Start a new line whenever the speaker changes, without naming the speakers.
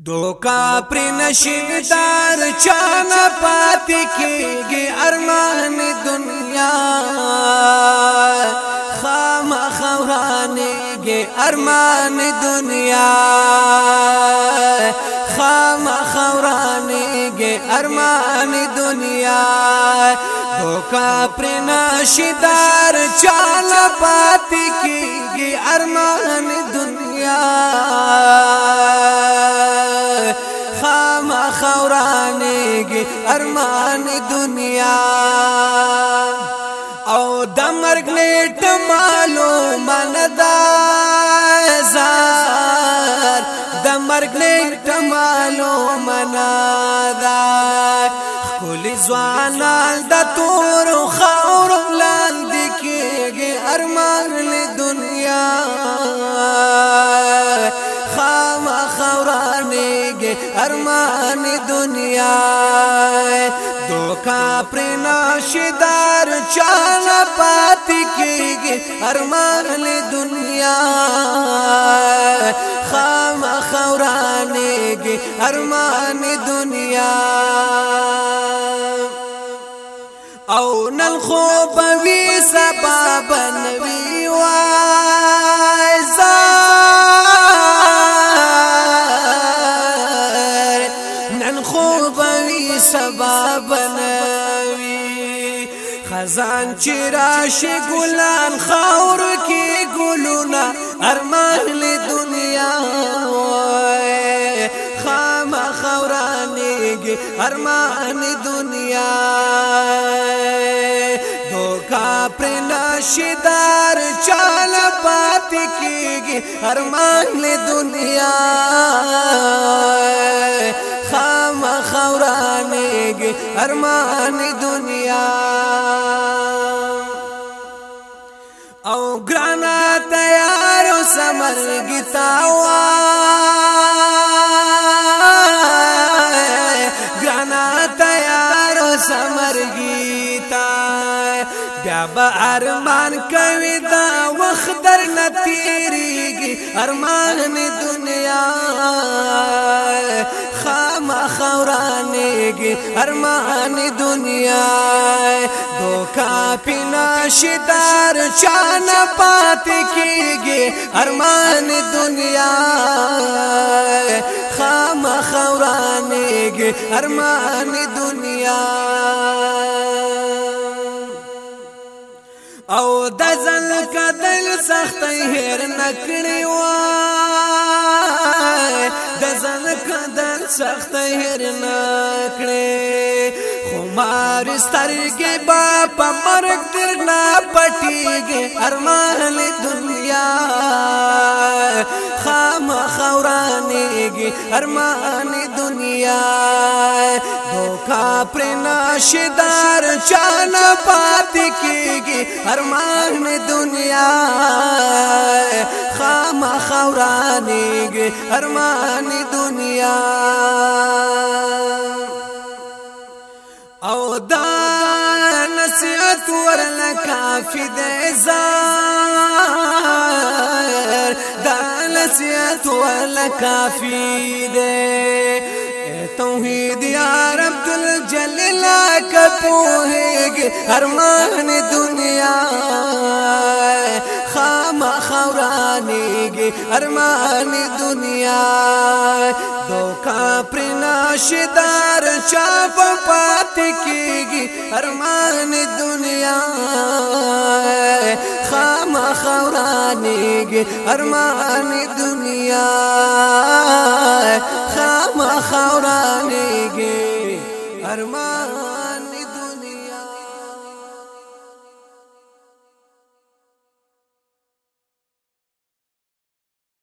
धोखा प्रशीदार चान पाती गे अरमान दुनिया खाम खवाने गे अरमान दुनिया खाम खवाने गे अरमान दुनिया धोखा प्रशीदार चान पाती की अरमान दुनिया ارمان دنیا او د مرګ نیټ معلومه نه دا زار د مرګ نیټ معلومه نه دا خپل ځوانان د تور خاور لاندې کېږي ارمان ارمان دنیا دوکا پرنا شدار چان پاتی کیگی ارمان دنیا خام خورانیگی ارمان دنیا او نن خو بوی سبب نن خوب وی سبا بنوي خزان چې راشي ګلان خاور کې ګلونا ارمان له دنیا خام خورانېږي ارمان دنیا دوکا پر نشدار چل پات کېږي ارمان له دنیا ارمان دنیا او گرانا تیار و سمر گتاوا گرانا تیار و سمر گتاوا بیا با ارمان کوي دا وخت در نتیریږي ارمان دنیا خام خورا گی ارمان دنیا دھوکا پینا شدار چان پات کی گی ارمان دنیا خام خورانے گی ارمان دنیا او دزل قتل سخت هیر نکړی وای زن کدن سخت هر نکړې خمار سترګې با په مرګ تر نه پټيږي ارمان دنیا خام خورانېږي ارمان دنیا دوکا پر ناشدار چانه پات کیږي ارمان دنیا ارمان دنیا او دا نصیحت ورل کافی دے زار دا نصیحت ورل کافی دے توحید یار عبد الجلیل کا پوہے گے ارمان دنیا روانېږي ارمان دنیا دوکا پر ناشدار چا په پات کېږي ارمان دنیا خام خورانېږي ارمان دنیا خام خورانېږي ارمان